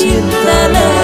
cinta